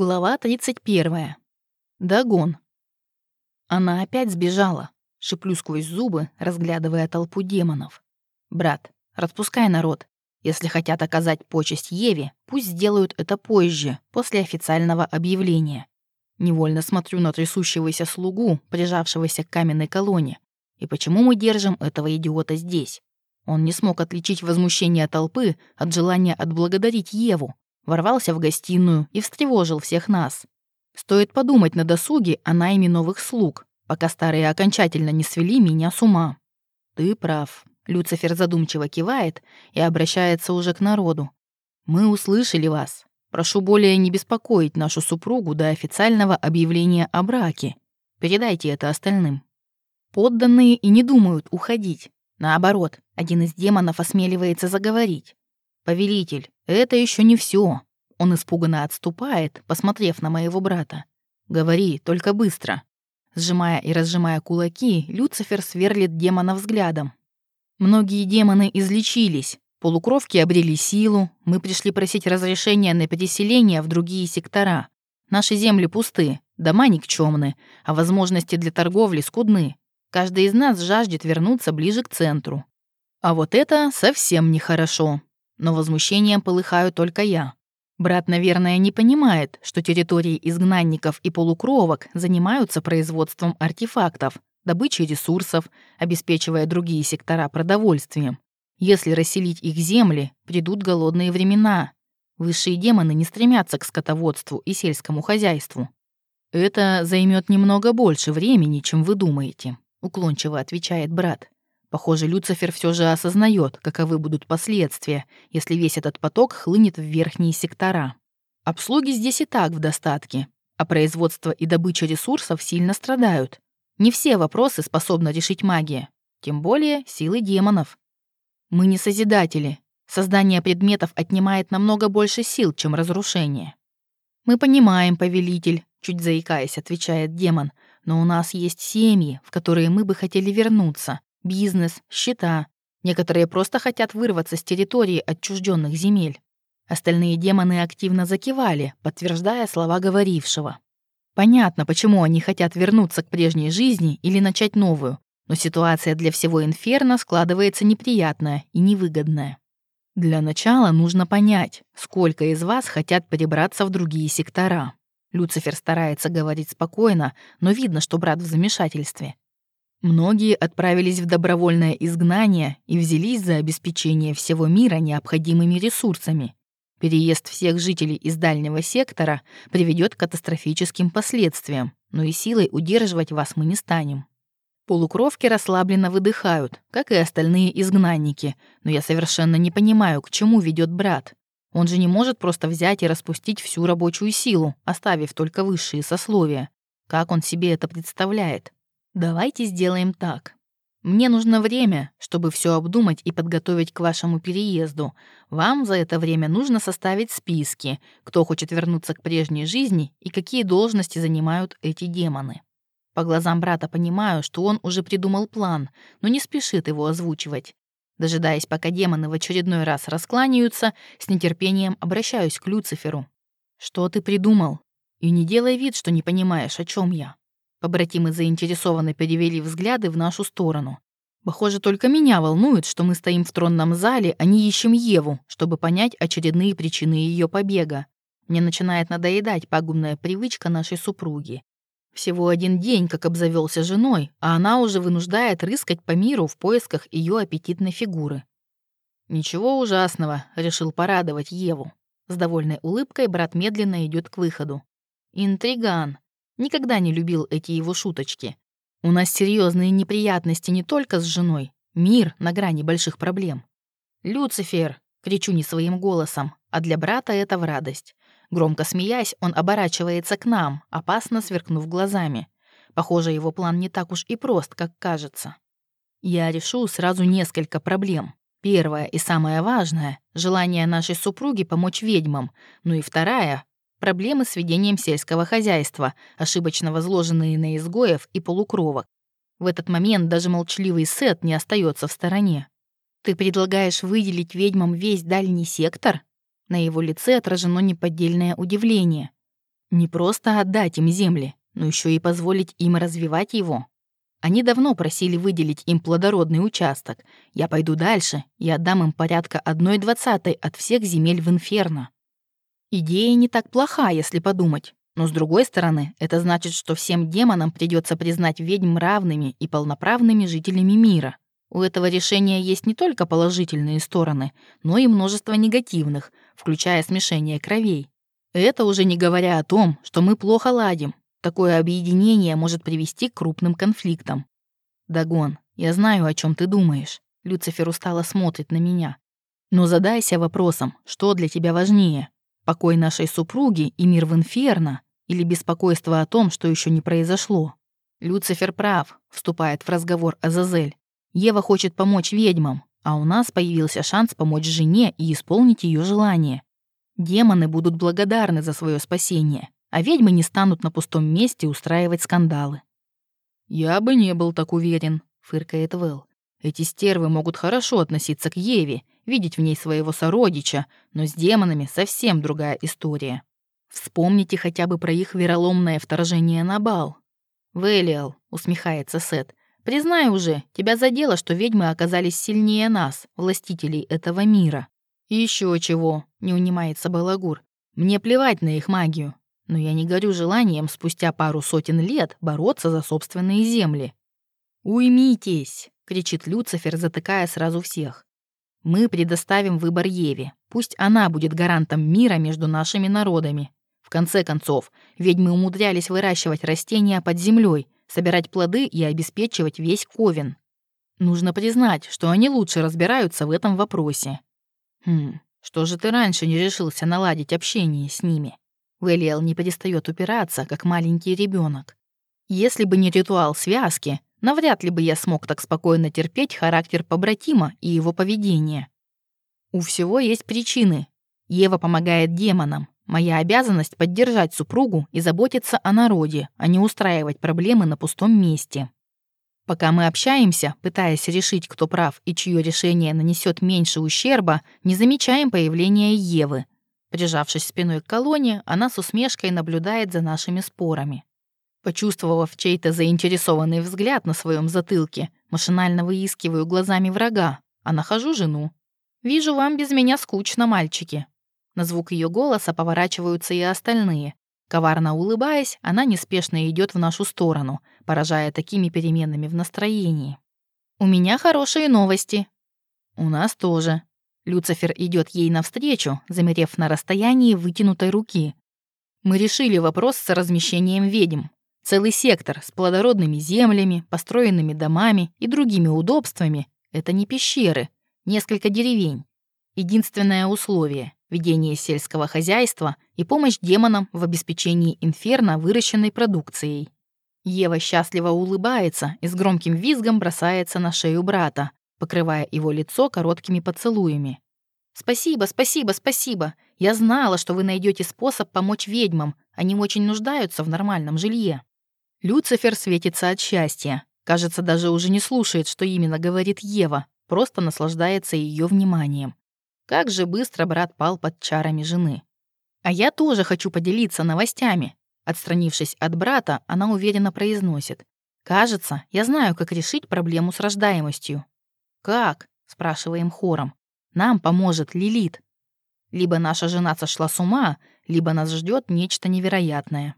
Глава 31. Дагон. Она опять сбежала, шиплю сквозь зубы, разглядывая толпу демонов. «Брат, распускай народ. Если хотят оказать почесть Еве, пусть сделают это позже, после официального объявления». Невольно смотрю на трясущегося слугу, прижавшегося к каменной колонне. И почему мы держим этого идиота здесь? Он не смог отличить возмущение толпы от желания отблагодарить Еву, ворвался в гостиную и встревожил всех нас. Стоит подумать на досуге о найме новых слуг, пока старые окончательно не свели меня с ума. Ты прав. Люцифер задумчиво кивает и обращается уже к народу. Мы услышали вас. Прошу более не беспокоить нашу супругу до официального объявления о браке. Передайте это остальным. Подданные и не думают уходить. Наоборот, один из демонов осмеливается заговорить. «Повелитель, это еще не все. Он испуганно отступает, посмотрев на моего брата. «Говори, только быстро». Сжимая и разжимая кулаки, Люцифер сверлит демона взглядом. Многие демоны излечились, полукровки обрели силу, мы пришли просить разрешения на переселение в другие сектора. Наши земли пусты, дома никчемны, а возможности для торговли скудны. Каждый из нас жаждет вернуться ближе к центру. А вот это совсем нехорошо но возмущением полыхаю только я. Брат, наверное, не понимает, что территории изгнанников и полукровок занимаются производством артефактов, добычей ресурсов, обеспечивая другие сектора продовольствием. Если расселить их земли, придут голодные времена. Высшие демоны не стремятся к скотоводству и сельскому хозяйству. Это займет немного больше времени, чем вы думаете, уклончиво отвечает брат. Похоже, Люцифер все же осознает, каковы будут последствия, если весь этот поток хлынет в верхние сектора. Обслуги здесь и так в достатке, а производство и добыча ресурсов сильно страдают. Не все вопросы способна решить магия, тем более силы демонов. Мы не созидатели. Создание предметов отнимает намного больше сил, чем разрушение. Мы понимаем, повелитель, чуть заикаясь, отвечает демон, но у нас есть семьи, в которые мы бы хотели вернуться бизнес, счета. Некоторые просто хотят вырваться с территории отчужденных земель. Остальные демоны активно закивали, подтверждая слова говорившего. Понятно, почему они хотят вернуться к прежней жизни или начать новую, но ситуация для всего инферно складывается неприятная и невыгодная. Для начала нужно понять, сколько из вас хотят перебраться в другие сектора. Люцифер старается говорить спокойно, но видно, что брат в замешательстве. Многие отправились в добровольное изгнание и взялись за обеспечение всего мира необходимыми ресурсами. Переезд всех жителей из дальнего сектора приведет к катастрофическим последствиям, но и силой удерживать вас мы не станем. Полукровки расслабленно выдыхают, как и остальные изгнанники, но я совершенно не понимаю, к чему ведет брат. Он же не может просто взять и распустить всю рабочую силу, оставив только высшие сословия. Как он себе это представляет? Давайте сделаем так. Мне нужно время, чтобы все обдумать и подготовить к вашему переезду. Вам за это время нужно составить списки, кто хочет вернуться к прежней жизни и какие должности занимают эти демоны. По глазам брата понимаю, что он уже придумал план, но не спешит его озвучивать. Дожидаясь, пока демоны в очередной раз раскланяются, с нетерпением обращаюсь к Люциферу. «Что ты придумал? И не делай вид, что не понимаешь, о чем я. Побратимы заинтересованно перевели взгляды в нашу сторону. Похоже, только меня волнует, что мы стоим в тронном зале, а не ищем Еву, чтобы понять очередные причины ее побега. Мне начинает надоедать пагубная привычка нашей супруги. Всего один день, как обзавелся женой, а она уже вынуждает рыскать по миру в поисках ее аппетитной фигуры. «Ничего ужасного», — решил порадовать Еву. С довольной улыбкой брат медленно идет к выходу. «Интриган. Никогда не любил эти его шуточки. У нас серьезные неприятности не только с женой. Мир на грани больших проблем. «Люцифер!» — кричу не своим голосом, а для брата это в радость. Громко смеясь, он оборачивается к нам, опасно сверкнув глазами. Похоже, его план не так уж и прост, как кажется. Я решу сразу несколько проблем. Первое и самое важное — желание нашей супруги помочь ведьмам, ну и вторая Проблемы с ведением сельского хозяйства, ошибочно возложенные на изгоев и полукровок. В этот момент даже молчаливый Сет не остается в стороне. «Ты предлагаешь выделить ведьмам весь дальний сектор?» На его лице отражено неподдельное удивление. Не просто отдать им земли, но еще и позволить им развивать его. Они давно просили выделить им плодородный участок. Я пойду дальше и отдам им порядка одной двадцатой от всех земель в Инферно. Идея не так плоха, если подумать. Но с другой стороны, это значит, что всем демонам придется признать ведьм равными и полноправными жителями мира. У этого решения есть не только положительные стороны, но и множество негативных, включая смешение кровей. Это уже не говоря о том, что мы плохо ладим. Такое объединение может привести к крупным конфликтам. Дагон, я знаю, о чем ты думаешь. Люцифер устало смотрит на меня. Но задайся вопросом, что для тебя важнее? Покой нашей супруги и мир в инферно или беспокойство о том, что еще не произошло? Люцифер прав, вступает в разговор Азазель. Ева хочет помочь ведьмам, а у нас появился шанс помочь жене и исполнить ее желание. Демоны будут благодарны за свое спасение, а ведьмы не станут на пустом месте устраивать скандалы. «Я бы не был так уверен», — фыркает Вэл. «Эти стервы могут хорошо относиться к Еве, видеть в ней своего сородича, но с демонами совсем другая история. Вспомните хотя бы про их вероломное вторжение на бал». «Вэлиал», — усмехается Сет, — «признай уже, тебя задело, что ведьмы оказались сильнее нас, властителей этого мира». «И еще чего», — не унимается Балагур. «Мне плевать на их магию но я не горю желанием спустя пару сотен лет бороться за собственные земли. «Уймитесь!» — кричит Люцифер, затыкая сразу всех. «Мы предоставим выбор Еве. Пусть она будет гарантом мира между нашими народами. В конце концов, ведьмы умудрялись выращивать растения под землей, собирать плоды и обеспечивать весь Ковен. Нужно признать, что они лучше разбираются в этом вопросе. Хм, что же ты раньше не решился наладить общение с ними?» Вэлиэл не перестает упираться, как маленький ребенок. Если бы не ритуал связки, навряд ли бы я смог так спокойно терпеть характер побратима и его поведение. У всего есть причины. Ева помогает демонам. Моя обязанность — поддержать супругу и заботиться о народе, а не устраивать проблемы на пустом месте. Пока мы общаемся, пытаясь решить, кто прав и чье решение нанесет меньше ущерба, не замечаем появления Евы — Прижавшись спиной к колонне, она с усмешкой наблюдает за нашими спорами. Почувствовав чей-то заинтересованный взгляд на своем затылке, машинально выискиваю глазами врага, а нахожу жену. «Вижу, вам без меня скучно, мальчики». На звук ее голоса поворачиваются и остальные. Коварно улыбаясь, она неспешно идет в нашу сторону, поражая такими переменами в настроении. «У меня хорошие новости». «У нас тоже», Люцифер идет ей навстречу, замерев на расстоянии вытянутой руки. Мы решили вопрос с размещением ведьм. Целый сектор с плодородными землями, построенными домами и другими удобствами — это не пещеры, несколько деревень. Единственное условие — ведение сельского хозяйства и помощь демонам в обеспечении инферно выращенной продукцией. Ева счастливо улыбается и с громким визгом бросается на шею брата, покрывая его лицо короткими поцелуями. «Спасибо, спасибо, спасибо. Я знала, что вы найдете способ помочь ведьмам. Они очень нуждаются в нормальном жилье». Люцифер светится от счастья. Кажется, даже уже не слушает, что именно говорит Ева, просто наслаждается ее вниманием. Как же быстро брат пал под чарами жены. «А я тоже хочу поделиться новостями». Отстранившись от брата, она уверенно произносит. «Кажется, я знаю, как решить проблему с рождаемостью». «Как?» — спрашиваем хором. «Нам поможет Лилит. Либо наша жена сошла с ума, либо нас ждет нечто невероятное».